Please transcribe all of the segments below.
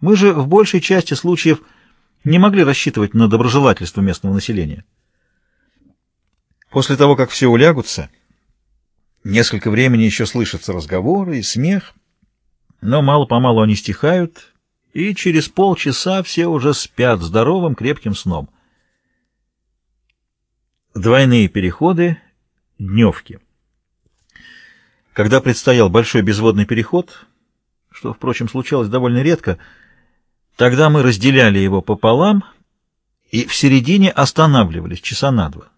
Мы же в большей части случаев не могли рассчитывать на доброжелательство местного населения. После того, как все улягутся, несколько времени еще слышатся разговоры и смех, но мало-помалу они стихают, и через полчаса все уже спят здоровым крепким сном. Двойные переходы, дневки. Когда предстоял большой безводный переход, что, впрочем, случалось довольно редко, тогда мы разделяли его пополам и в середине останавливались часа на два.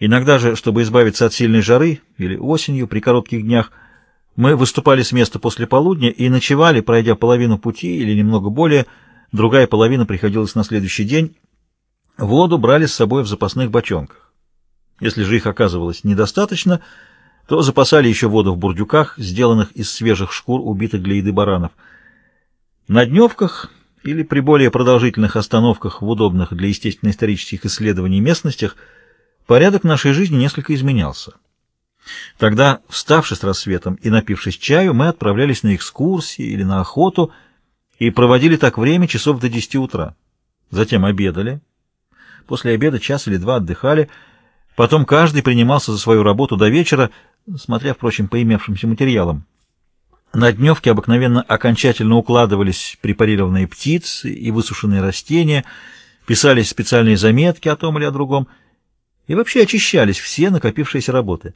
Иногда же, чтобы избавиться от сильной жары или осенью при коротких днях, мы выступали с места после полудня и ночевали, пройдя половину пути или немного более, другая половина приходилась на следующий день. Воду брали с собой в запасных бочонках. Если же их оказывалось недостаточно, то запасали еще воду в бурдюках, сделанных из свежих шкур убитых для еды баранов. На дневках или при более продолжительных остановках в удобных для естественно-исторических исследований местностях порядок нашей жизни несколько изменялся. Тогда, вставшись с рассветом и напившись чаю, мы отправлялись на экскурсии или на охоту и проводили так время часов до десяти утра. Затем обедали. После обеда час или два отдыхали. Потом каждый принимался за свою работу до вечера, смотря, впрочем, по имевшимся материалам. На дневке обыкновенно окончательно укладывались препарированные птицы и высушенные растения, писались специальные заметки о том или о другом, и вообще очищались все накопившиеся работы.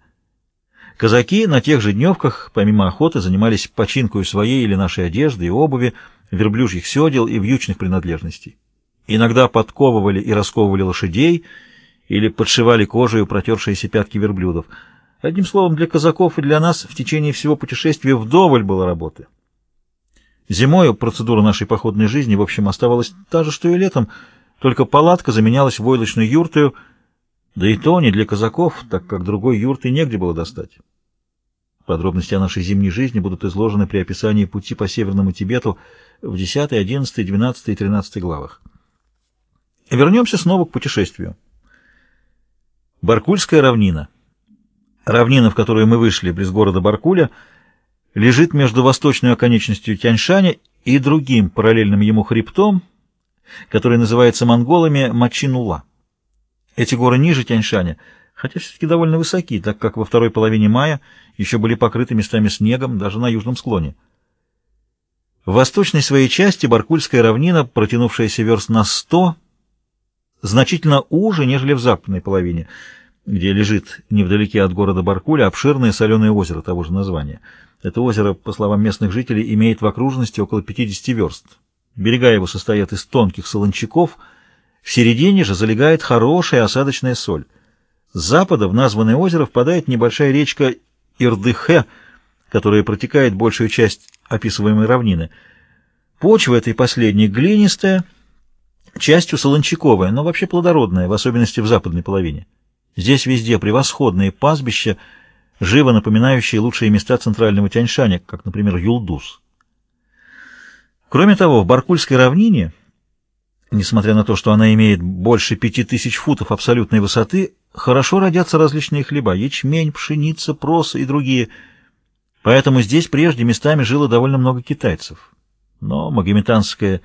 Казаки на тех же дневках, помимо охоты, занимались починкой своей или нашей одежды и обуви, верблюжьих седел и вьючных принадлежностей. Иногда подковывали и расковывали лошадей или подшивали кожей протершиеся пятки верблюдов. Одним словом, для казаков и для нас в течение всего путешествия вдоволь было работы. Зимою процедура нашей походной жизни, в общем, оставалась та же, что и летом, только палатка заменялась войлочной юртою, да и то не для казаков, так как другой юрты негде было достать. Подробности о нашей зимней жизни будут изложены при описании пути по Северному Тибету в 10, 11, 12 и 13 главах. Вернемся снова к путешествию. Баркульская равнина. Равнина, в которую мы вышли близ города Баркуля, лежит между восточной оконечностью Тяньшаня и другим параллельным ему хребтом, который называется монголами Мачинула. Эти горы ниже Тяньшаня – хотя все-таки довольно высоки, так как во второй половине мая еще были покрыты местами снегом даже на южном склоне. В восточной своей части Баркульская равнина, протянувшаяся верст на сто, значительно уже, нежели в западной половине, где лежит невдалеке от города Баркуля обширное соленое озеро того же названия. Это озеро, по словам местных жителей, имеет в окружности около 50 верст. Берега его состоят из тонких солончаков, в середине же залегает хорошая осадочная соль. С запада в названное озеро впадает небольшая речка Ирдыхе, которая протекает большую часть описываемой равнины. Почва этой последней глинистая, частью солончаковая, но вообще плодородная, в особенности в западной половине. Здесь везде превосходные пастбища, живо напоминающие лучшие места центрального Тяньшаня, как, например, Юлдус. Кроме того, в Баркульской равнине, несмотря на то, что она имеет больше пяти тысяч футов абсолютной высоты, хорошо родятся различные хлеба — ячмень, пшеница, проса и другие. Поэтому здесь прежде местами жило довольно много китайцев. Но магометанское,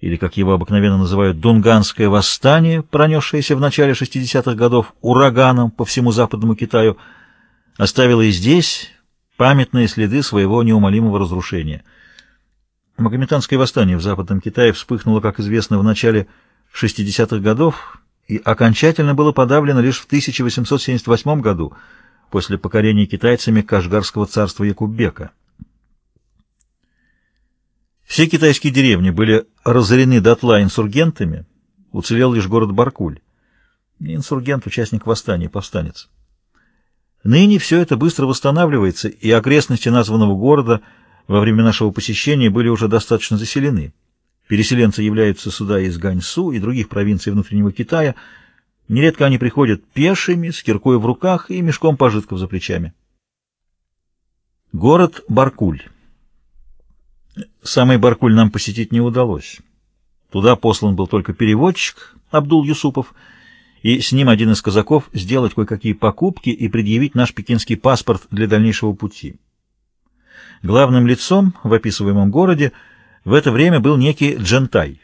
или, как его обыкновенно называют, дунганское восстание, пронесшееся в начале 60-х годов ураганом по всему западному Китаю, оставило и здесь памятные следы своего неумолимого разрушения. Магометанское восстание в Западном Китае вспыхнуло, как известно, в начале 60-х годов, и окончательно было подавлено лишь в 1878 году после покорения китайцами Кашгарского царства Якуббека. Все китайские деревни были разорены дотла инсургентами, уцелел лишь город Баркуль. Инсургент — участник восстания, повстанец. Ныне все это быстро восстанавливается, и окрестности названного города во время нашего посещения были уже достаточно заселены. Переселенцы являются сюда из Ганьсу и других провинций внутреннего Китая. Нередко они приходят пешими, с киркой в руках и мешком пожитков за плечами. Город Баркуль. Самый Баркуль нам посетить не удалось. Туда послан был только переводчик Абдул Юсупов, и с ним один из казаков сделать кое-какие покупки и предъявить наш пекинский паспорт для дальнейшего пути. Главным лицом в описываемом городе В это время был некий Джентай,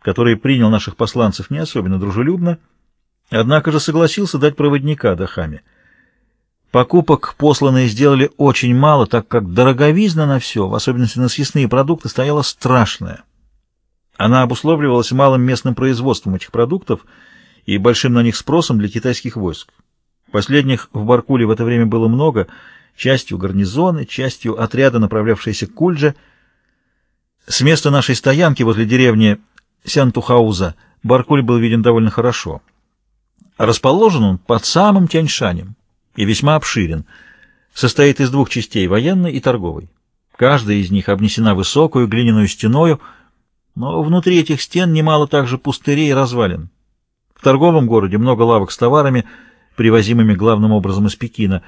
который принял наших посланцев не особенно дружелюбно, однако же согласился дать проводника Дахаме. Покупок посланные сделали очень мало, так как дороговизна на все, в особенности на съестные продукты, стояла страшная. Она обусловливалась малым местным производством этих продуктов и большим на них спросом для китайских войск. Последних в Баркуле в это время было много, частью гарнизоны, частью отряда, направлявшиеся к Кульже. С места нашей стоянки возле деревни Сянтухауза Баркуль был виден довольно хорошо. Расположен он под самым Тяньшанем и весьма обширен. Состоит из двух частей, военной и торговой. Каждая из них обнесена высокую глиняную стеною, но внутри этих стен немало также пустырей и развалин. В торговом городе много лавок с товарами, привозимыми главным образом из Пекина.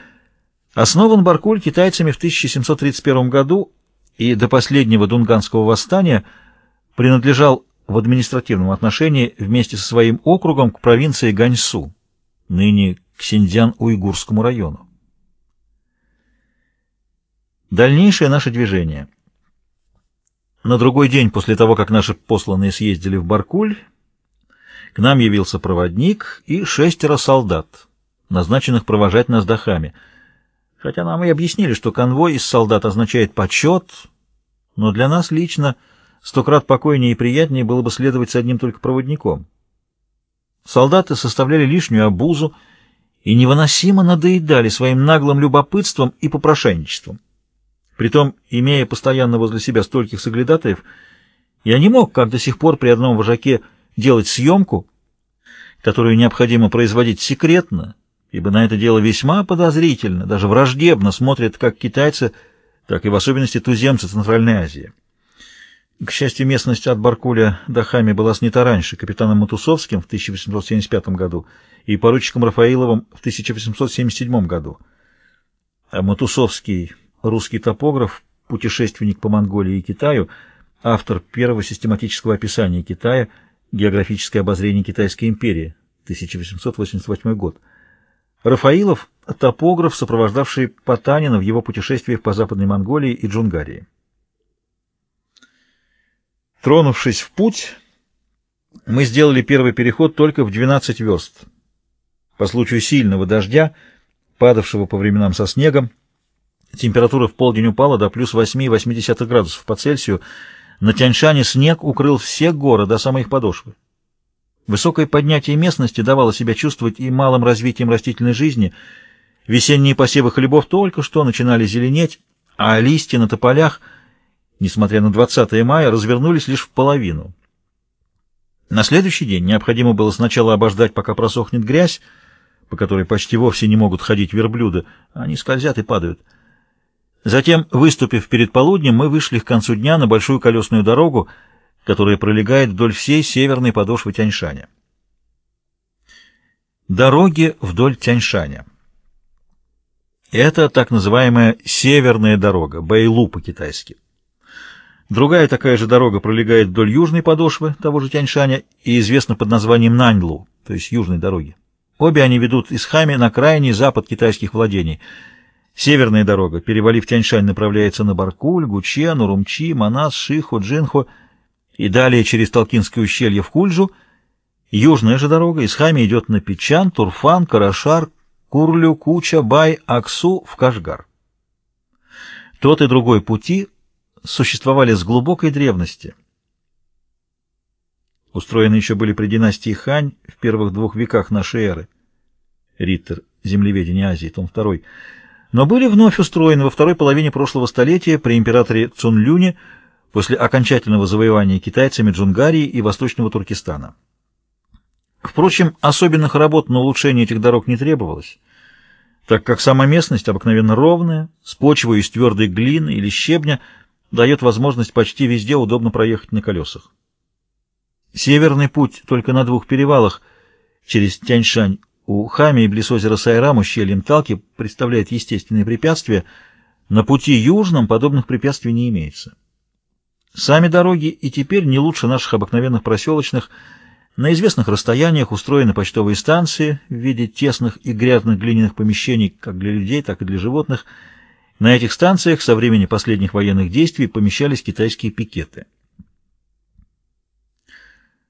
Основан Баркуль китайцами в 1731 году и до последнего Дунганского восстания принадлежал в административном отношении вместе со своим округом к провинции Ганьсу, ныне к Синьцзян-Уйгурскому району. Дальнейшее наше движение. На другой день после того, как наши посланные съездили в Баркуль, к нам явился проводник и шестеро солдат, назначенных провожать нас до Хами. Хотя нам и объяснили, что конвой из солдат означает почет, но для нас лично сто крат покойнее и приятнее было бы следовать с одним только проводником. Солдаты составляли лишнюю обузу, и невыносимо надоедали своим наглым любопытством и попрошайничеством. Притом, имея постоянно возле себя стольких соглядатаев, я не мог, как до сих пор при одном вожаке, делать съемку, которую необходимо производить секретно, ибо на это дело весьма подозрительно, даже враждебно смотрят как китайцы, так и в особенности туземцы Центральной Азии. К счастью, местность от Баркуля до Хами была снята раньше капитаном Матусовским в 1875 году и поручиком Рафаиловым в 1877 году. А Матусовский, русский топограф, путешественник по Монголии и Китаю, автор первого систематического описания Китая «Географическое обозрение Китайской империи», 1888 год. Рафаилов – топограф, сопровождавший Потанина в его путешествиях по Западной Монголии и Джунгарии. Тронувшись в путь, мы сделали первый переход только в 12 верст. По случаю сильного дождя, падавшего по временам со снегом, температура в полдень упала до плюс 8,8 градусов по Цельсию. На Тяньшане снег укрыл все горы до самой их подошвы. Высокое поднятие местности давало себя чувствовать и малым развитием растительной жизни. Весенние посевы хлебов только что начинали зеленеть, а листья на тополях — несмотря на 20 мая, развернулись лишь в половину. На следующий день необходимо было сначала обождать, пока просохнет грязь, по которой почти вовсе не могут ходить верблюды, они скользят и падают. Затем, выступив перед полуднем, мы вышли к концу дня на большую колесную дорогу, которая пролегает вдоль всей северной подошвы Тяньшаня. Дороги вдоль Тяньшаня. Это так называемая «северная дорога», Бэйлу по-китайски. Другая такая же дорога пролегает вдоль южной подошвы того же Тяньшаня и известна под названием Наньлу, то есть южной дороги. Обе они ведут из Хами на крайний запад китайских владений. Северная дорога, перевалив Тяньшань, направляется на Баркуль, Гучен, Урумчи, Манас, Шиху, Джинху и далее через Толкинское ущелье в Кульжу. Южная же дорога из Хами идет на Печан, Турфан, Карашар, Курлю, Куча, Бай, Аксу, в Кашгар. Тот и другой пути существовали с глубокой древности. Устроены еще были при династии Хань в первых двух веках нашей эры. Риттер. Землеведение Азии. Том 2. Но были вновь устроены во второй половине прошлого столетия при императоре Цунлюне после окончательного завоевания китайцами Джунгарии и Восточного Туркестана. Впрочем, особенных работ на улучшение этих дорог не требовалось, так как сама местность обыкновенно ровная, с почвой из твердой глины или щебня – дает возможность почти везде удобно проехать на колесах. Северный путь только на двух перевалах через Тяньшань у Хами и близ озера Сайрам ущельем Талки представляет естественные препятствия. На пути южном подобных препятствий не имеется. Сами дороги и теперь не лучше наших обыкновенных проселочных. На известных расстояниях устроены почтовые станции в виде тесных и грязных глиняных помещений как для людей, так и для животных – На этих станциях со времени последних военных действий помещались китайские пикеты.